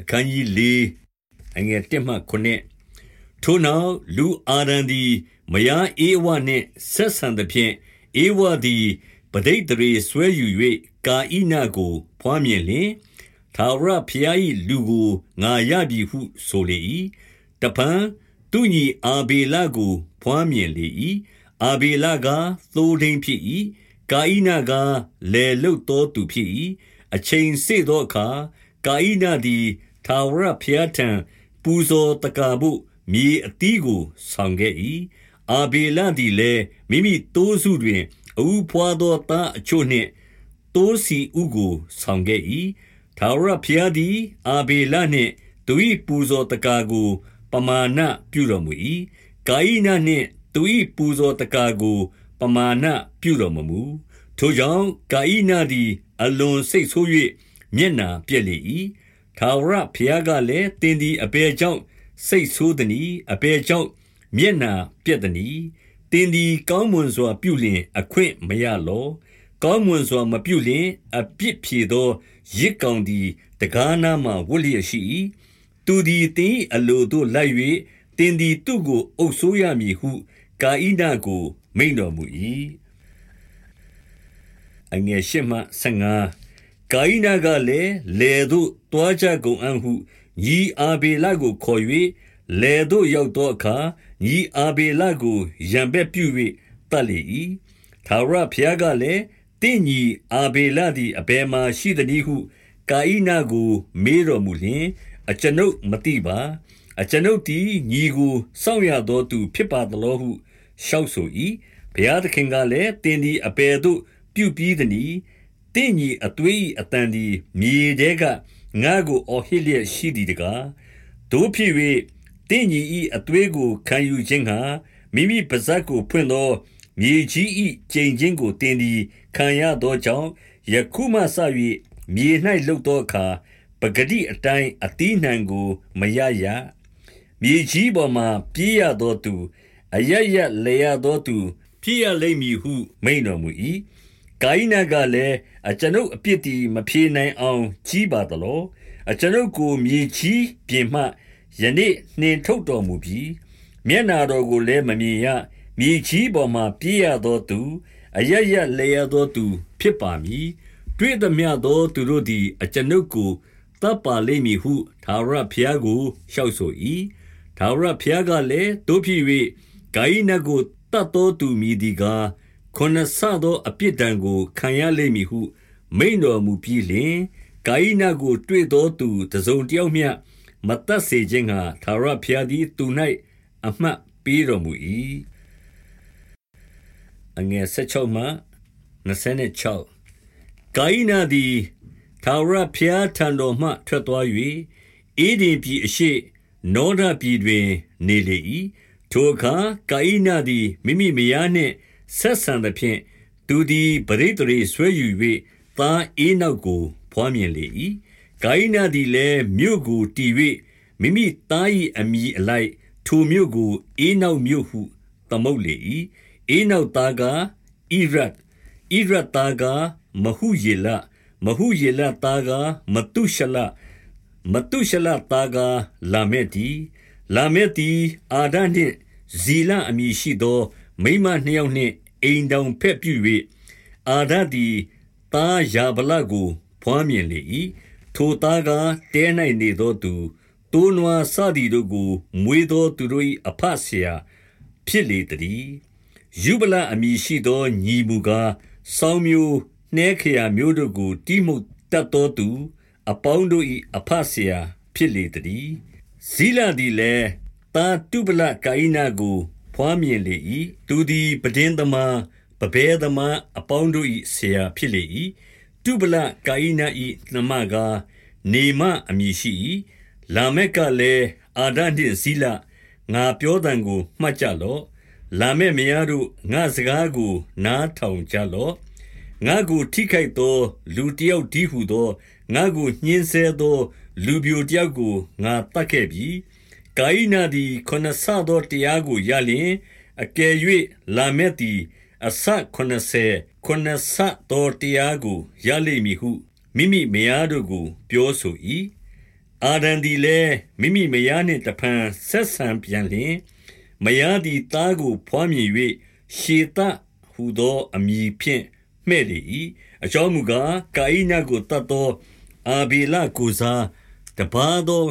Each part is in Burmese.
အခန်းကြီး၄အငယ်၁မှ9ထိုနောက်လူအာရန်သည်မယားအေဝနှင့်ဆက်ဆံသဖြင့်အေဝသည်ပဒိတ်တရေဆွဲယူ၍ကာဣနကို ဖွားမြင်လျင်သာဝရဖျား၏လူကိုငါရပြီဟုဆိုလေ၏တပံသူညီအာဘေလကို ဖွားမြင်လေ၏အာဘေလကသိုးထိန်ဖြစ်၏ကာဣနကလေလုတ်သောသူဖြစ်၏အချိန်စေသောအခါ ကာဣနသည်သာဝရဖျားထံ ပူဇော်တကားဖို့ မြေအသီးကို ဆောင်ခဲ့၏အာဘေလသည်လည်း မိမိတိုးစုတွင်အူဖွာသော သားအချို့နှင့်တိုးစီဥကို ဆောင်ခဲ့၏သာဝရဖျားသည် အာဘေလနှင့် သူ၏ပူဇော်တကားကို ပမာဏပြုတော်မူ၏ကာဣနနှင့် သူ၏ပူဇော်တကားကို ပမာဏပြုတော်မမူ ထိုကြောင့် ကာဣနသည် အလွန်စိတ်ဆိုး၍ မျက်နာပြက်လေ၏ထာဝရဘုရားကလည်းတင်းသည်အပေကြောင့် စိတ်ဆိုးသည်။အပေကြောင့် မျက်နာပြက်သည်။တင်းသည် ကောင်းမွန်စွာပြုလျင် အခွင့်မရလော။ကောင်းမွန်စွာမပြုလျင် အပြစ်ဖြေသောရစ်ကောင်သည်တကားနားမှဝတ်လျက်ရှိ၏။သူသည်တင်းအလိုတို့လိုက်၍တင်းသည် သူ့ကို အုပ်ဆိုးရမည်ဟု ကာဣဒကို မိန်တော်မူ၏။အငယ်ရှမှ15 ကာဣနကလည်းလေသို့တွားကြကုန်အံ့ဟု ညီအာဘေလကိုခေါ်၍လေသို့ရောက်သောအခါ ညီအာဘေလကိုရံဘက်ပြု၍တတ်လေ၏သာရဖျားကလည်းတင့်ညီအာဘေလသည် အဘယ်မှရှိသနည်းဟု ကာဣနကို မေးတော်မူလျင် အကျွန်ုပ်မသိပါ အကျွန်ုပ်သည် ညီကို စောင့်ရသောသူ ဖြစ်ပါသလောဟု လျှောက်ဆို၏ဘုရားသခင်ကလည်းတင်းဒီအပေသို့ ပြုပြီးသည် တင့်ညီအသွေး၏အတန်သည်မြေထဲကငါကိုအော်ဟစ်လျက်ရှိသည်တကားတို့ဖြစ်၍တင့်ညီ၏အသွေးကိုခံယူခြင်းဟာမိမိပါဇက်ကိုဖွင့်သောမြေကြီး၏ကျိန်ခြင်းကိုတင်သည်ခံရသောကြောင့်ယခုမှစ၍မြေ၌လှုပ်သောအခါပဂတိအတိုင်းအတိနှံကိုမရရမြေကြီးပေါ်မှပြေးရသောသူ အရရလေရသောသူ ဖြစ်ရလိမ့်မည်ဟုမိန်တော်မူ၏ ကာဣနကလည်းအကျွန်ုပ်အပြစ်သည်မဖြေနိုင်အောင်ကြီးပါသလောအကျွန်ုပ်ကိုမြေကြီးပြင်မှယနေ့နှင်ထုတ်တော်မူပြီးမျက်နာတော်ကိုလည်းမမြင်ရမြေကြီးပေါ်မှပြေးရသောသူအရရလေရသောသူ ဖြစ်ပါမည်တွေ့သည်မြသောသူတို့သည် အကျွန်ုပ်ကိုတပ်ပါလိမ့်မည်ဟုသာရဖျားကိုလျှောက်ဆို၏သာရဖျားကလည်းတို့ဖြစ်၍ဂိုင်းနကိုတတ်သောသူမည်ဒီကား ခုနဆသောအပြစ်ဒဏ်ကို ခံရလိမ့်မည်ဟု မိန်တော်မူပြီးလျှင်ဂိုင်းနကို တွေ့သောသူတစုံတယောက်မျှမတတ်စေခြင်းဟာသာရဖျားသည် သူ၌အမှတ်ပေးတော်မူ၏အငယ်16မှ26ဂိုင်းနသည်သာရဖျားထံတော်မှ ထွက်သွား၍အေဒင်ပြည်အရှိနောဒပြည်တွင် နေလေ၏ထိုအခါ ကာဣနသည် မိမိမယားနှင့် ဆက်ဆံသဖြင့် သူသည်ပရိသေရေဆွဲယူ၍သားအေးနောက်ကိုဖွားမြင်လေ၏ဂိုင်းနာသည်လည်း မြို့ကိုတည်၍မိမိသား၏အမိအလိုက် ထိုမြို့ကိုအေးနောက်မြို့ဟု သမုတ်လေ၏အေးနောက်သားကဣရတ်ဣရတ်သားကမဟုယေလ မဟုယေလသားကမတုရှလမတုရှလသားကလာမက်တီလာမက်တီအာဒနှင့်ဇီလအမည်ရှိသော မိမနှစ်ယောက်နှင့် အိမ်တောင်ဖက်ပြု၍အာဒသည်သားယာဗလကိုဖွားမြင်လေ၏ထိုသားကတဲ၌နေသောသူတိုးနွားစသည်တို့ကို မွေးသောသူတို့၏အဖဆရာဖြစ်လေသည်ယူဗလအမည်ရှိသော ညီမူကား စောင်းမျိုး နှဲခရာမျိုးတို့ကိုတိမှုတ်တတ်သောသူအပေါင်းတို့၏အဖဆရာဖြစ်လေသည်ဇီလသည်လည်းတာတုပလကာဣနာကို ဖွားမြင်လေ၏သူသည်ပဒင်းသမားပပဲသမားအပေါင်းတို့၏ဆရာဖြစ်လေ၏တုပလကာဣနာ၏နှမကားနေမအမည်ရှိ၏လာမက်ကလည်းအာဒနှင့်ဇီလငါပြောတံကိုမှတ်ကြလော့လာမက်မယားတို့ငါစကားကို နားထောင်ကြလော့ငါကိုထိခိုက်သော လူတယောက်ဒီဟုသောငါကိုညှင်းဆဲသော လူပြိုတယောက်ကိုငါတတ်ခဲ့ပြီ ကာဣနသည် ခုနဆသောတရားကိုရလျင် အကယ်၍လာမက်သည် အဆ80ခုနဆသောတရားကို ရလိမ့်မည်ဟု မိမိမယားတို့ကို ပြောဆို၏အာဒံသည်လည်း မိမိမယားနှင့် တဖန်ဆက်ဆံပြန်လျင် မယားသည် သားကိုဖွားမြင်၍ရှေသဟူသော အမည်ဖြင့် မှဲ့လေ၏အကြောင်းမူကား ကာဣနကိုတတ်သော အာဘေလကိုစား တပါသော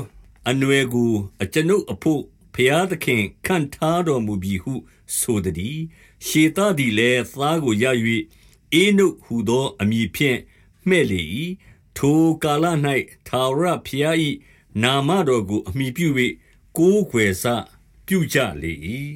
အနွယ်ကို အကျွန်ုပ်အဖို့ဖျားသခင်ခံထားတော်မူပြီဟု ဆိုသည်ရှေသသည်လည်း သားကိုရ၍အေနုဟူသော အမည်ဖြင့် မှဲ့လေ၏ထိုကာလ၌သာဝရဖျား၏နာမတော်ကို အမိပြု၍ကိုးကွယ်စပြုကြလေ၏